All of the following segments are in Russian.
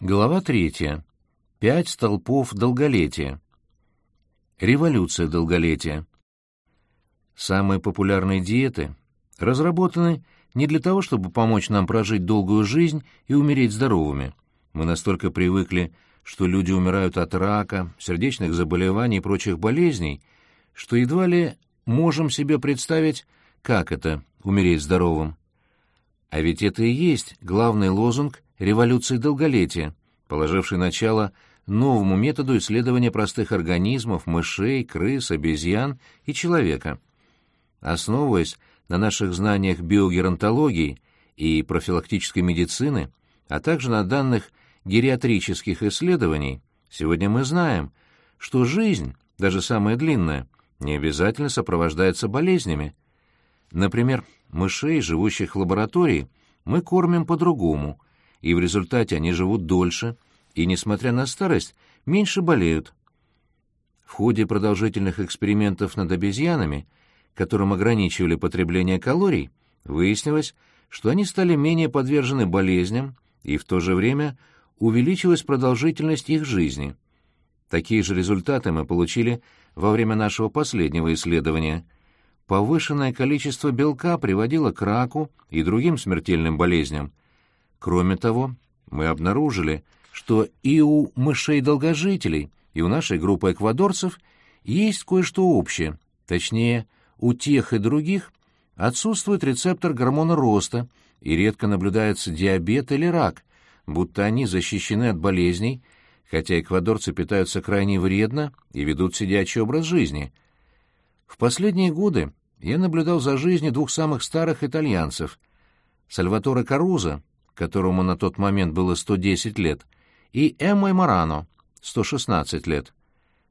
Глава третья. Пять столпов долголетия. Революция долголетия. Самые популярные диеты разработаны не для того, чтобы помочь нам прожить долгую жизнь и умереть здоровыми. Мы настолько привыкли, что люди умирают от рака, сердечных заболеваний и прочих болезней, что едва ли можем себе представить, как это — умереть здоровым. А ведь это и есть главный лозунг революции долголетия, положивший начало новому методу исследования простых организмов, мышей, крыс, обезьян и человека. Основываясь на наших знаниях биогеронтологии и профилактической медицины, а также на данных гериатрических исследований, сегодня мы знаем, что жизнь, даже самая длинная, не обязательно сопровождается болезнями. Например, мышей, живущих в лаборатории, мы кормим по-другому, и в результате они живут дольше и, несмотря на старость, меньше болеют. В ходе продолжительных экспериментов над обезьянами, которым ограничивали потребление калорий, выяснилось, что они стали менее подвержены болезням, и в то же время увеличилась продолжительность их жизни. Такие же результаты мы получили во время нашего последнего исследования. Повышенное количество белка приводило к раку и другим смертельным болезням. Кроме того, мы обнаружили, что и у мышей-долгожителей, и у нашей группы эквадорцев есть кое-что общее, точнее, у тех и других отсутствует рецептор гормона роста и редко наблюдается диабет или рак, будто они защищены от болезней, хотя эквадорцы питаются крайне вредно и ведут сидячий образ жизни. В последние годы я наблюдал за жизнью двух самых старых итальянцев — Сальваторе Каруза, которому на тот момент было 110 лет, и Эммой Марано, 116 лет.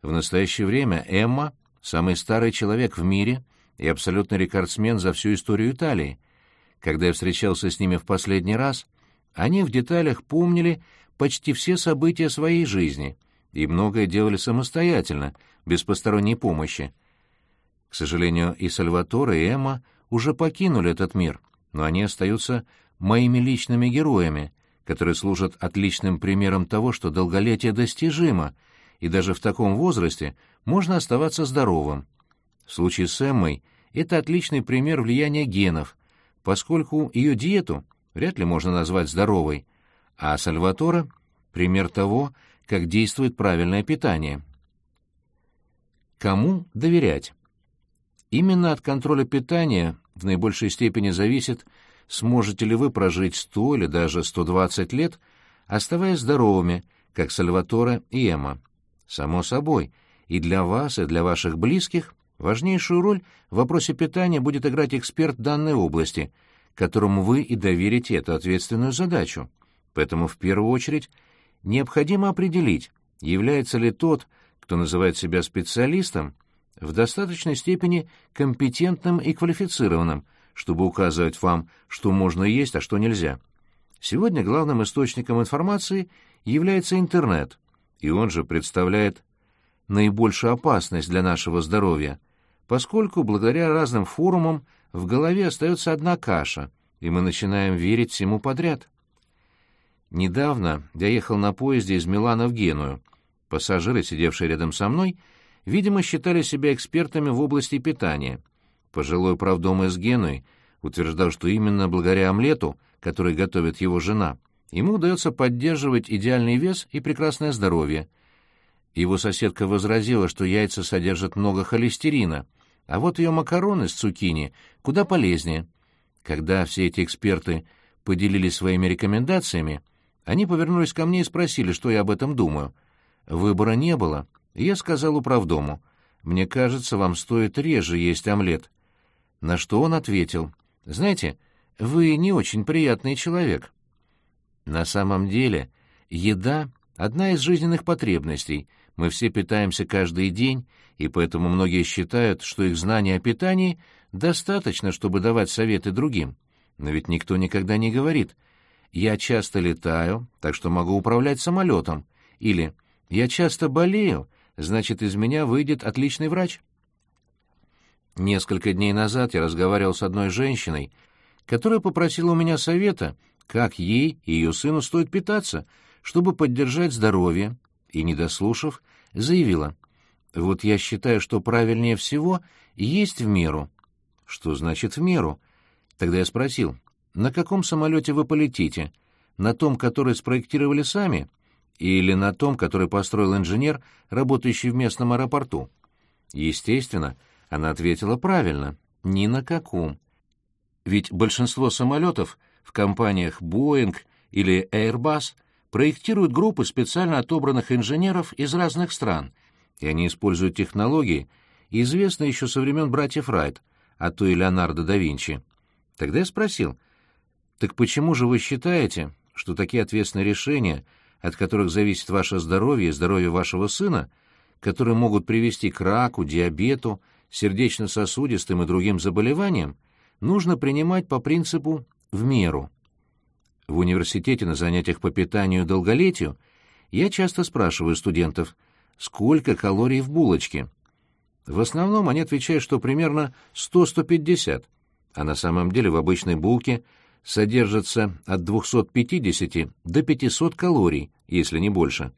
В настоящее время Эмма — самый старый человек в мире и абсолютный рекордсмен за всю историю Италии. Когда я встречался с ними в последний раз, они в деталях помнили почти все события своей жизни и многое делали самостоятельно, без посторонней помощи. К сожалению, и Сальваторе, и Эмма уже покинули этот мир, но они остаются моими личными героями, которые служат отличным примером того, что долголетие достижимо, и даже в таком возрасте можно оставаться здоровым. В случае с Эммой это отличный пример влияния генов, поскольку ее диету вряд ли можно назвать здоровой, а Сальватора — пример того, как действует правильное питание. Кому доверять? Именно от контроля питания в наибольшей степени зависит, сможете ли вы прожить 100 или даже 120 лет, оставаясь здоровыми, как Сальваторе и Эмма. Само собой, и для вас, и для ваших близких важнейшую роль в вопросе питания будет играть эксперт данной области — которому вы и доверите эту ответственную задачу. Поэтому в первую очередь необходимо определить, является ли тот, кто называет себя специалистом, в достаточной степени компетентным и квалифицированным, чтобы указывать вам, что можно есть, а что нельзя. Сегодня главным источником информации является интернет, и он же представляет наибольшую опасность для нашего здоровья, поскольку благодаря разным форумам в голове остается одна каша, и мы начинаем верить всему подряд. Недавно я ехал на поезде из Милана в Геную. Пассажиры, сидевшие рядом со мной, видимо, считали себя экспертами в области питания. Пожилой правдом из Генуи утверждал, что именно благодаря омлету, который готовит его жена, ему удается поддерживать идеальный вес и прекрасное здоровье. Его соседка возразила, что яйца содержат много холестерина — а вот ее макароны с цукини куда полезнее. Когда все эти эксперты поделились своими рекомендациями, они повернулись ко мне и спросили, что я об этом думаю. Выбора не было, и я сказал управдому, «Мне кажется, вам стоит реже есть омлет». На что он ответил, «Знаете, вы не очень приятный человек». На самом деле, еда — одна из жизненных потребностей — мы все питаемся каждый день, и поэтому многие считают, что их знания о питании достаточно, чтобы давать советы другим. Но ведь никто никогда не говорит «я часто летаю, так что могу управлять самолетом» или «я часто болею, значит, из меня выйдет отличный врач». Несколько дней назад я разговаривал с одной женщиной, которая попросила у меня совета, как ей и ее сыну стоит питаться, чтобы поддержать здоровье, и, не дослушав, заявила, «Вот я считаю, что правильнее всего есть в меру». «Что значит «в меру»?» Тогда я спросил, «На каком самолете вы полетите? На том, который спроектировали сами, или на том, который построил инженер, работающий в местном аэропорту?» Естественно, она ответила правильно, ни на каком. Ведь большинство самолетов в компаниях Boeing или Airbus проектируют группы специально отобранных инженеров из разных стран, и они используют технологии, известные еще со времен братьев Райт, а то и Леонардо да Винчи. Тогда я спросил, так почему же вы считаете, что такие ответственные решения, от которых зависит ваше здоровье и здоровье вашего сына, которые могут привести к раку, диабету, сердечно-сосудистым и другим заболеваниям, нужно принимать по принципу «в меру». В университете на занятиях по питанию и долголетию я часто спрашиваю студентов, сколько калорий в булочке. В основном они отвечают, что примерно 100-150, а на самом деле в обычной булке содержится от 250 до 500 калорий, если не больше.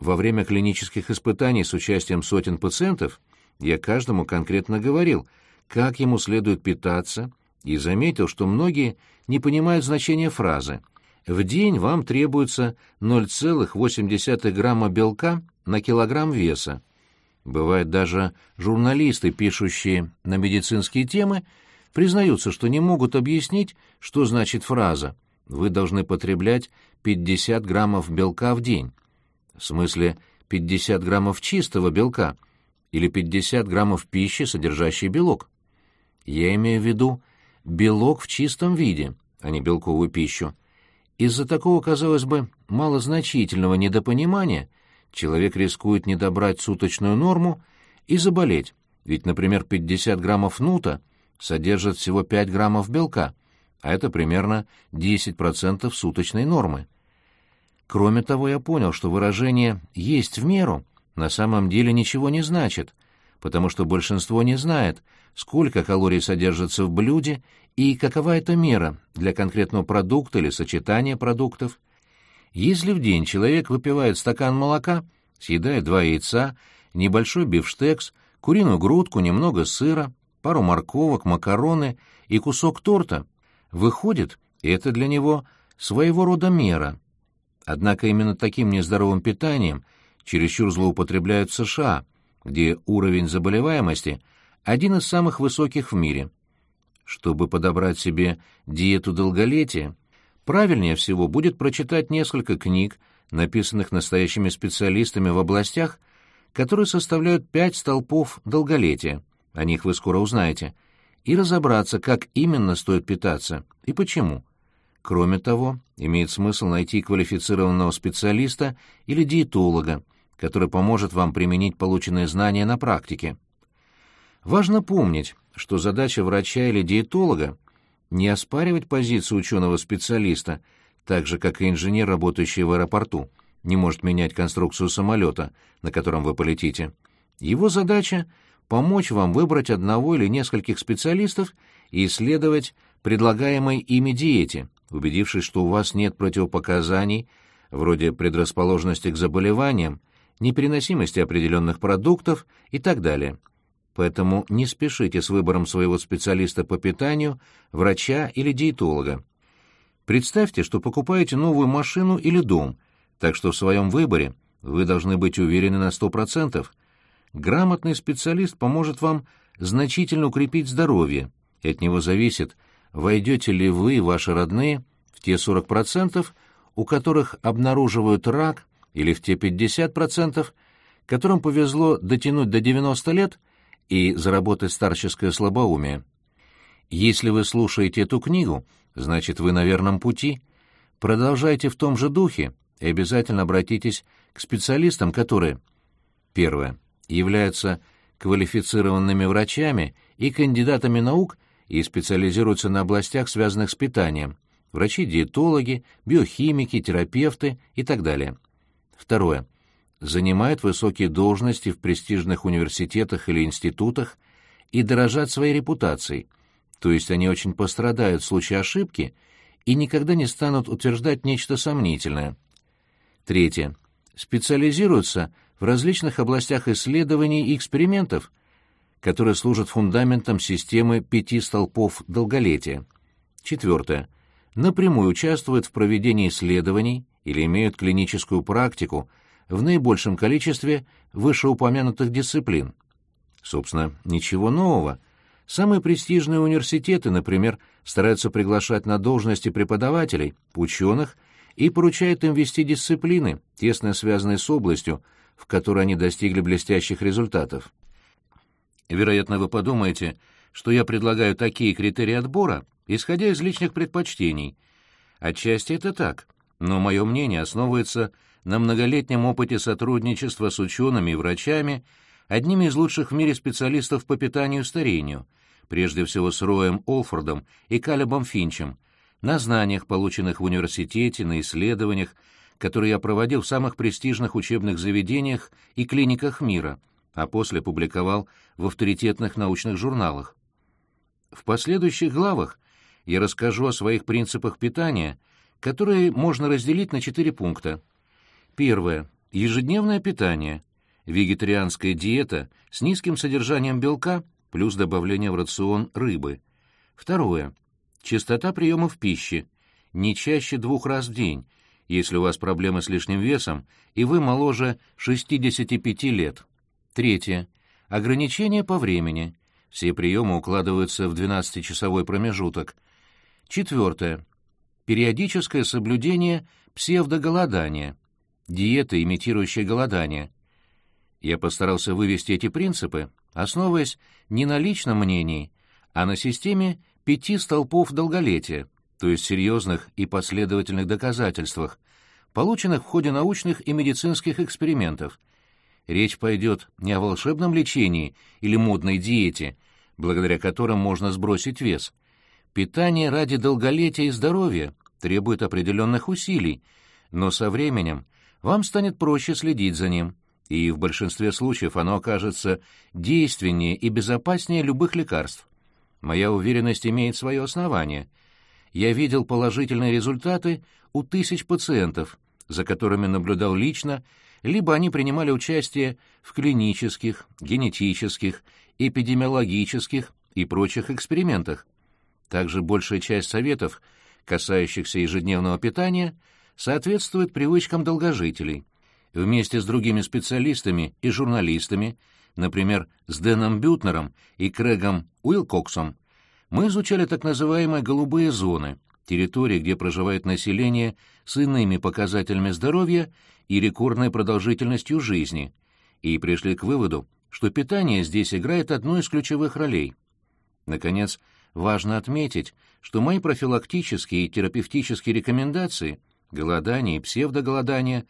Во время клинических испытаний с участием сотен пациентов я каждому конкретно говорил, как ему следует питаться, и заметил, что многие не понимают значения фразы «В день вам требуется 0,8 грамма белка на килограмм веса». Бывают даже журналисты, пишущие на медицинские темы, признаются, что не могут объяснить, что значит фраза «Вы должны потреблять 50 граммов белка в день». В смысле 50 граммов чистого белка или 50 граммов пищи, содержащей белок. Я имею в виду белок в чистом виде, а не белковую пищу. Из-за такого, казалось бы, малозначительного недопонимания человек рискует не добрать суточную норму и заболеть, ведь, например, 50 граммов нута содержат всего 5 граммов белка, а это примерно 10% суточной нормы. Кроме того, я понял, что выражение «есть в меру» на самом деле ничего не значит, потому что большинство не знает, сколько калорий содержится в блюде и какова эта мера для конкретного продукта или сочетания продуктов. Если в день человек выпивает стакан молока, съедает два яйца, небольшой бифштекс, куриную грудку, немного сыра, пару морковок, макароны и кусок торта, выходит, это для него своего рода мера. Однако именно таким нездоровым питанием чересчур злоупотребляют США, где уровень заболеваемости один из самых высоких в мире. Чтобы подобрать себе диету долголетия, правильнее всего будет прочитать несколько книг, написанных настоящими специалистами в областях, которые составляют пять столпов долголетия, о них вы скоро узнаете, и разобраться, как именно стоит питаться и почему. Кроме того, имеет смысл найти квалифицированного специалиста или диетолога, который поможет вам применить полученные знания на практике. Важно помнить, что задача врача или диетолога не оспаривать позицию ученого-специалиста, так же, как и инженер, работающий в аэропорту, не может менять конструкцию самолета, на котором вы полетите. Его задача — помочь вам выбрать одного или нескольких специалистов и исследовать предлагаемой ими диете, убедившись, что у вас нет противопоказаний, вроде предрасположенности к заболеваниям, непереносимости определенных продуктов и так далее. Поэтому не спешите с выбором своего специалиста по питанию, врача или диетолога. Представьте, что покупаете новую машину или дом, так что в своем выборе вы должны быть уверены на 100%. Грамотный специалист поможет вам значительно укрепить здоровье, и от него зависит – войдете ли вы и ваши родные в те 40%, у которых обнаруживают рак, или в те 50%, которым повезло дотянуть до 90 лет и заработать старческое слабоумие. Если вы слушаете эту книгу, значит, вы на верном пути. Продолжайте в том же духе и обязательно обратитесь к специалистам, которые, первое, являются квалифицированными врачами и кандидатами наук и специализируются на областях, связанных с питанием, врачи-диетологи, биохимики, терапевты и так далее. Второе. Занимают высокие должности в престижных университетах или институтах и дорожат своей репутацией, то есть они очень пострадают в случае ошибки и никогда не станут утверждать нечто сомнительное. Третье. Специализируются в различных областях исследований и экспериментов, которые служат фундаментом системы пяти столпов долголетия. Четвертое. Напрямую участвуют в проведении исследований или имеют клиническую практику в наибольшем количестве вышеупомянутых дисциплин. Собственно, ничего нового. Самые престижные университеты, например, стараются приглашать на должности преподавателей, ученых и поручают им вести дисциплины, тесно связанные с областью, в которой они достигли блестящих результатов. Вероятно, вы подумаете, что я предлагаю такие критерии отбора, исходя из личных предпочтений. Отчасти это так, но мое мнение основывается на многолетнем опыте сотрудничества с учеными и врачами, одними из лучших в мире специалистов по питанию и старению, прежде всего с Роем Олфордом и Калебом Финчем, на знаниях, полученных в университете, на исследованиях, которые я проводил в самых престижных учебных заведениях и клиниках мира, а после публиковал в авторитетных научных журналах. В последующих главах я расскажу о своих принципах питания, которые можно разделить на четыре пункта. Первое. Ежедневное питание. Вегетарианская диета с низким содержанием белка плюс добавление в рацион рыбы. Второе. Частота приемов пищи. Не чаще двух раз в день, если у вас проблемы с лишним весом и вы моложе 65 лет. Третье. Ограничение по времени. Все приемы укладываются в 12-часовой промежуток. Четвертое. Периодическое соблюдение псевдоголодания. Диета, имитирующая голодание. Я постарался вывести эти принципы, основываясь не на личном мнении, а на системе пяти столпов долголетия, то есть серьезных и последовательных доказательствах, полученных в ходе научных и медицинских экспериментов. Речь пойдет не о волшебном лечении или модной диете, благодаря которым можно сбросить вес. Питание ради долголетия и здоровья требует определенных усилий, но со временем вам станет проще следить за ним, и в большинстве случаев оно окажется действеннее и безопаснее любых лекарств. Моя уверенность имеет свое основание — я видел положительные результаты у тысяч пациентов, за которыми наблюдал лично, либо они принимали участие в клинических, генетических, эпидемиологических и прочих экспериментах. Также большая часть советов, касающихся ежедневного питания, соответствует привычкам долгожителей. Вместе с другими специалистами и журналистами, например, с Дэном Бютнером и Крэгом Уилкоксом, мы изучали так называемые «голубые зоны», территории, где проживает население с иными показателями здоровья и рекордной продолжительностью жизни, и пришли к выводу, что питание здесь играет одну из ключевых ролей. Наконец, важно отметить, что мои профилактические и терапевтические рекомендации, голодание и псевдоголодание,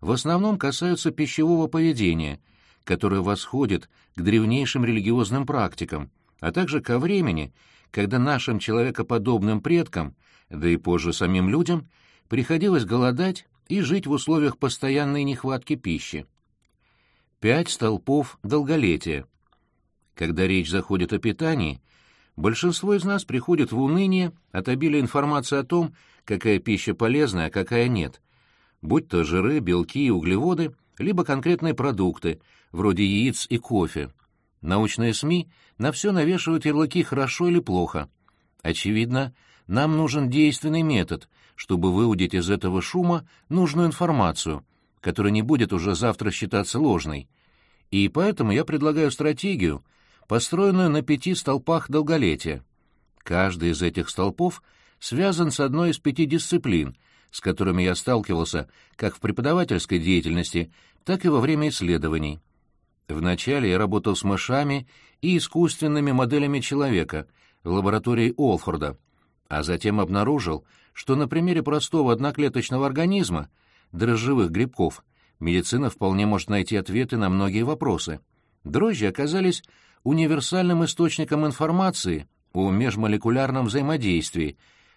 в основном касаются пищевого поведения, которое восходит к древнейшим религиозным практикам, а также ко времени, когда нашим человекоподобным предкам, да и позже самим людям, приходилось голодать и жить в условиях постоянной нехватки пищи. Пять столпов долголетия. Когда речь заходит о питании, большинство из нас приходит в уныние от обилия информации о том, какая пища полезная, а какая нет, будь то жиры, белки и углеводы, либо конкретные продукты, вроде яиц и кофе. Научные СМИ на все навешивают ярлыки «хорошо» или «плохо». Очевидно, нам нужен действенный метод, чтобы выудить из этого шума нужную информацию, которая не будет уже завтра считаться ложной. И поэтому я предлагаю стратегию, построенную на пяти столпах долголетия. Каждый из этих столпов связан с одной из пяти дисциплин, с которыми я сталкивался как в преподавательской деятельности, так и во время исследований. Вначале я работал с мышами и искусственными моделями человека в лаборатории Олфорда, а затем обнаружил, что на примере простого одноклеточного организма, дрожжевых грибков, медицина вполне может найти ответы на многие вопросы. Дрожжи оказались универсальным источником информации о межмолекулярном взаимодействии,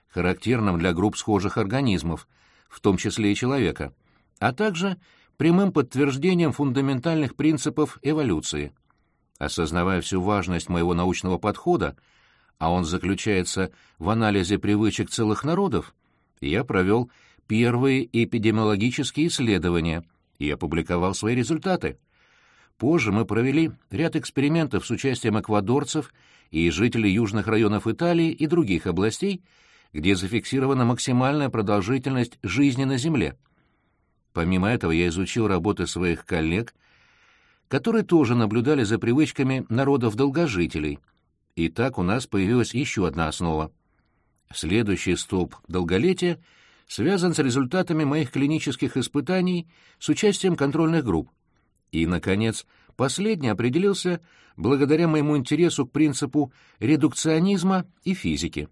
характерном для групп схожих организмов, в том числе и человека, а также прямым подтверждением фундаментальных принципов эволюции. Осознавая всю важность моего научного подхода, а он заключается в анализе привычек целых народов, я провел первые эпидемиологические исследования и опубликовал свои результаты. Позже мы провели ряд экспериментов с участием эквадорцев и жителей южных районов Италии и других областей, где зафиксирована максимальная продолжительность жизни на Земле. Помимо этого я изучил работы своих коллег, которые тоже наблюдали за привычками народов-долгожителей. И так у нас появилась еще одна основа. Следующий столб долголетия связан с результатами моих клинических испытаний с участием контрольных групп. И, наконец, последний определился благодаря моему интересу к принципу редукционизма и физики.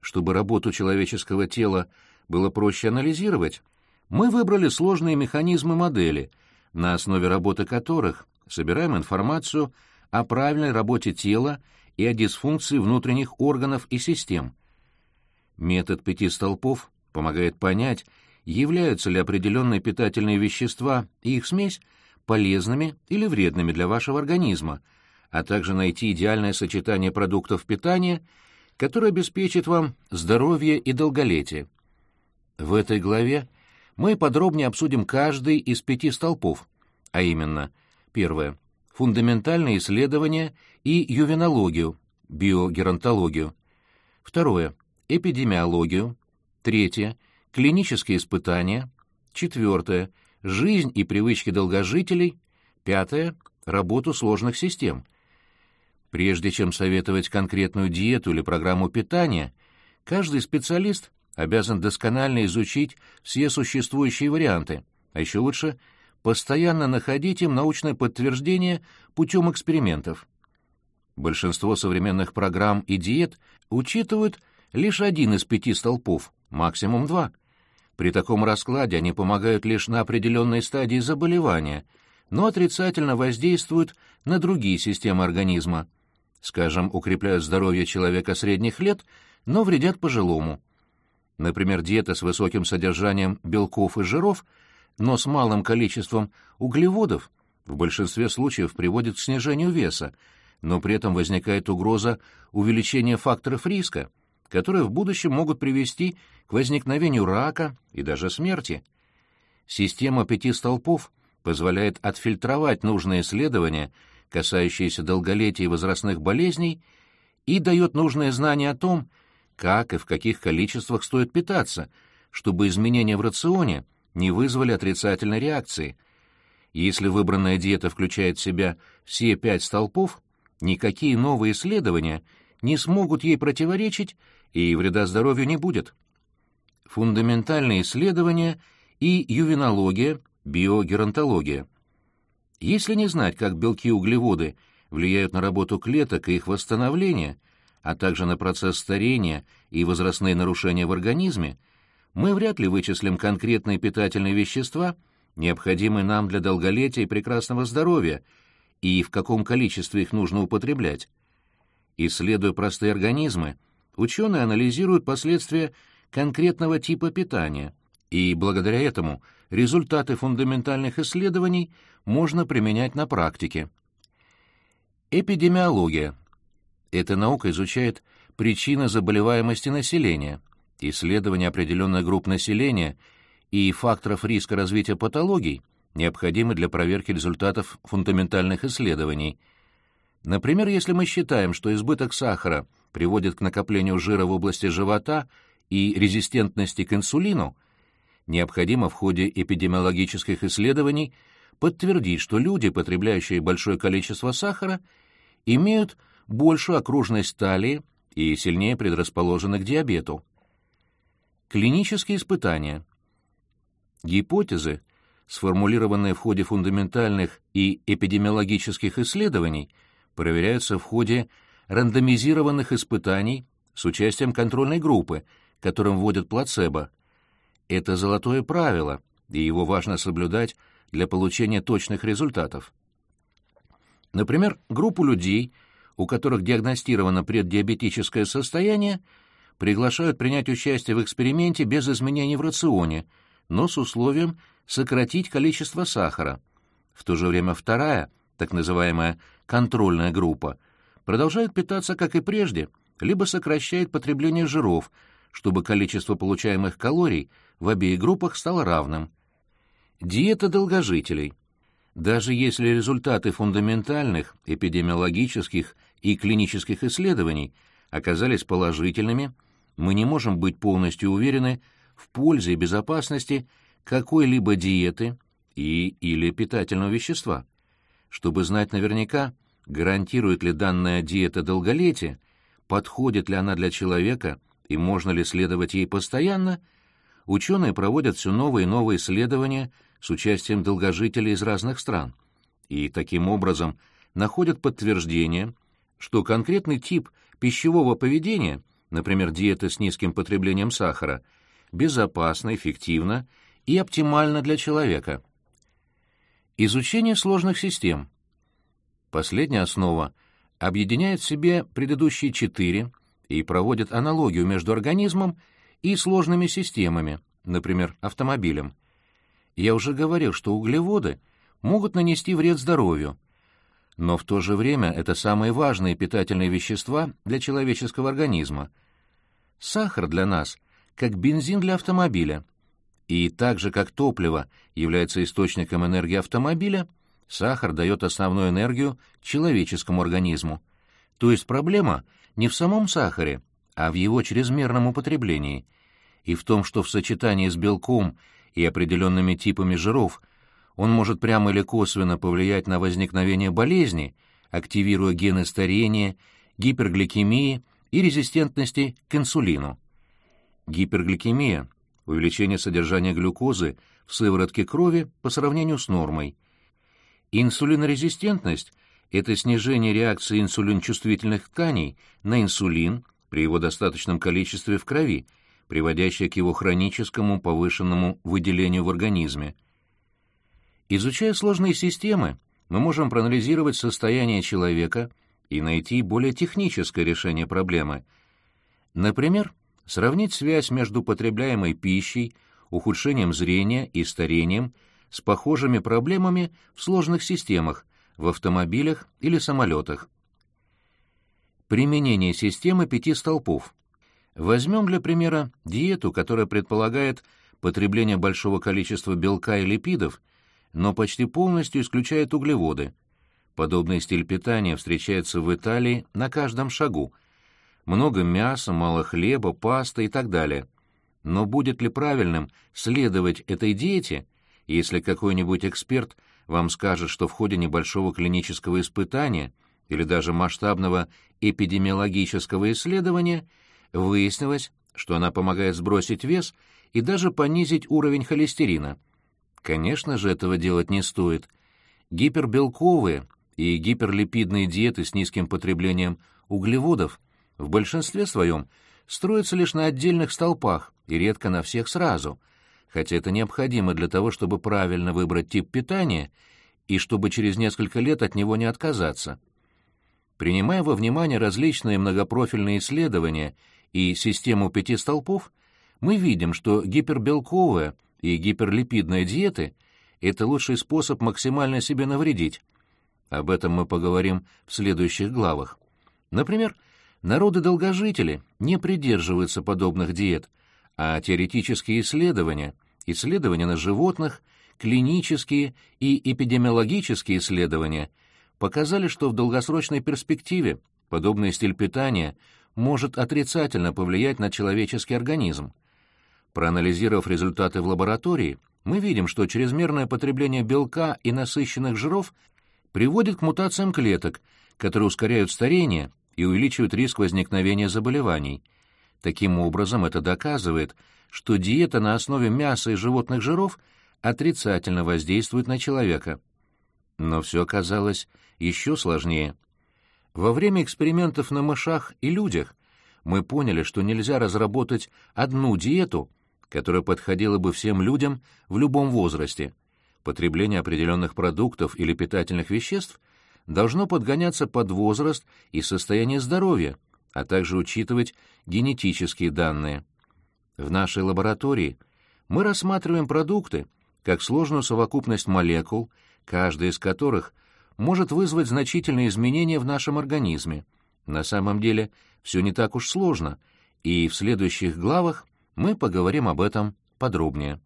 Чтобы работу человеческого тела было проще анализировать, мы выбрали сложные механизмы модели, на основе работы которых собираем информацию о правильной работе тела и о дисфункции внутренних органов и систем. Метод пяти столпов помогает понять, являются ли определенные питательные вещества и их смесь полезными или вредными для вашего организма, а также найти идеальное сочетание продуктов питания, которое обеспечит вам здоровье и долголетие. В этой главе мы подробнее обсудим каждый из пяти столпов, а именно, первое — фундаментальные исследования и ювенологию, биогеронтологию, второе — эпидемиологию, третье — клинические испытания, четвертое — жизнь и привычки долгожителей, пятое — работу сложных систем. Прежде чем советовать конкретную диету или программу питания, каждый специалист обязан досконально изучить все существующие варианты, а еще лучше — постоянно находить им научное подтверждение путем экспериментов. Большинство современных программ и диет учитывают лишь один из пяти столпов, максимум два — при таком раскладе они помогают лишь на определенной стадии заболевания, но отрицательно воздействуют на другие системы организма. Скажем, укрепляют здоровье человека средних лет, но вредят пожилому. Например, диета с высоким содержанием белков и жиров, но с малым количеством углеводов в большинстве случаев приводит к снижению веса, но при этом возникает угроза увеличения факторов риска, которые в будущем могут привести к возникновению рака и даже смерти. Система пяти столпов позволяет отфильтровать нужные исследования, касающиеся долголетия и возрастных болезней, и дает нужные знания о том, как и в каких количествах стоит питаться, чтобы изменения в рационе не вызвали отрицательной реакции. Если выбранная диета включает в себя все пять столпов, никакие новые исследования не смогут ей противоречить и вреда здоровью не будет. Фундаментальные исследования и ювенология, биогеронтология. Если не знать, как белки и углеводы влияют на работу клеток и их восстановление, а также на процесс старения и возрастные нарушения в организме, мы вряд ли вычислим конкретные питательные вещества, необходимые нам для долголетия и прекрасного здоровья, и в каком количестве их нужно употреблять. Исследуя простые организмы, ученые анализируют последствия конкретного типа питания, и благодаря этому результаты фундаментальных исследований можно применять на практике. Эпидемиология. Эта наука изучает причины заболеваемости населения, исследования определенных групп населения и факторов риска развития патологий, необходимы для проверки результатов фундаментальных исследований. Например, если мы считаем, что избыток сахара – приводит к накоплению жира в области живота и резистентности к инсулину, необходимо в ходе эпидемиологических исследований подтвердить, что люди, потребляющие большое количество сахара, имеют большую окружность талии и сильнее предрасположены к диабету. Клинические испытания. Гипотезы, сформулированные в ходе фундаментальных и эпидемиологических исследований, проверяются в ходе рандомизированных испытаний с участием контрольной группы, которым вводят плацебо. Это золотое правило, и его важно соблюдать для получения точных результатов. Например, группу людей, у которых диагностировано преддиабетическое состояние, приглашают принять участие в эксперименте без изменений в рационе, но с условием сократить количество сахара. В то же время вторая, так называемая контрольная группа, продолжает питаться, как и прежде, либо сокращает потребление жиров, чтобы количество получаемых калорий в обеих группах стало равным. Диета долгожителей. Даже если результаты фундаментальных, эпидемиологических и клинических исследований оказались положительными, мы не можем быть полностью уверены в пользе и безопасности какой-либо диеты и или питательного вещества. Чтобы знать наверняка, гарантирует ли данная диета долголетие, подходит ли она для человека и можно ли следовать ей постоянно, ученые проводят все новые и новые исследования с участием долгожителей из разных стран и таким образом находят подтверждение, что конкретный тип пищевого поведения, например, диета с низким потреблением сахара, безопасна, эффективна и оптимальна для человека. Изучение сложных систем. Последняя основа объединяет в себе предыдущие четыре и проводит аналогию между организмом и сложными системами, например, автомобилем. Я уже говорил, что углеводы могут нанести вред здоровью, но в то же время это самые важные питательные вещества для человеческого организма. Сахар для нас как бензин для автомобиля. И так же, как топливо является источником энергии автомобиля, сахар дает основную энергию человеческому организму. То есть проблема не в самом сахаре, а в его чрезмерном употреблении, и в том, что в сочетании с белком и определенными типами жиров он может прямо или косвенно повлиять на возникновение болезни, активируя гены старения, гипергликемии и резистентности к инсулину. Гипергликемия – увеличение содержания глюкозы в сыворотке крови по сравнению с нормой. Инсулинорезистентность – это снижение реакции инсулинчувствительных тканей на инсулин при его достаточном количестве в крови, приводящее к его хроническому повышенному выделению в организме. Изучая сложные системы, мы можем проанализировать состояние человека и найти более техническое решение проблемы. Например, сравнить связь между потребляемой пищей, ухудшением зрения и старением с похожими проблемами в сложных системах, в автомобилях или самолетах. Применение системы пяти столпов. Возьмем для примера диету, которая предполагает потребление большого количества белка и липидов, но почти полностью исключает углеводы. Подобный стиль питания встречается в Италии на каждом шагу – много мяса, мало хлеба, паста и так далее. Но будет ли правильным следовать этой диете, если какой-нибудь эксперт вам скажет, что в ходе небольшого клинического испытания или даже масштабного эпидемиологического исследования выяснилось, что она помогает сбросить вес и даже понизить уровень холестерина? Конечно же, этого делать не стоит. Гипербелковые и гиперлипидные диеты с низким потреблением углеводов – в большинстве своем строятся лишь на отдельных столпах и редко на всех сразу, хотя это необходимо для того, чтобы правильно выбрать тип питания и чтобы через несколько лет от него не отказаться. Принимая во внимание различные многопрофильные исследования и систему пяти столпов, мы видим, что гипербелковая и гиперлипидная диеты – это лучший способ максимально себе навредить. Об этом мы поговорим в следующих главах. Например, Народы-долгожители не придерживаются подобных диет, а теоретические исследования, исследования на животных, клинические и эпидемиологические исследования показали, что в долгосрочной перспективе подобный стиль питания может отрицательно повлиять на человеческий организм. Проанализировав результаты в лаборатории, мы видим, что чрезмерное потребление белка и насыщенных жиров приводит к мутациям клеток, которые ускоряют старение и увеличивают риск возникновения заболеваний. Таким образом, это доказывает, что диета на основе мяса и животных жиров отрицательно воздействует на человека. Но все оказалось еще сложнее. Во время экспериментов на мышах и людях мы поняли, что нельзя разработать одну диету, которая подходила бы всем людям в любом возрасте. Потребление определенных продуктов или питательных веществ должно подгоняться под возраст и состояние здоровья, а также учитывать генетические данные. В нашей лаборатории мы рассматриваем продукты как сложную совокупность молекул, каждая из которых может вызвать значительные изменения в нашем организме. На самом деле все не так уж сложно, и в следующих главах мы поговорим об этом подробнее.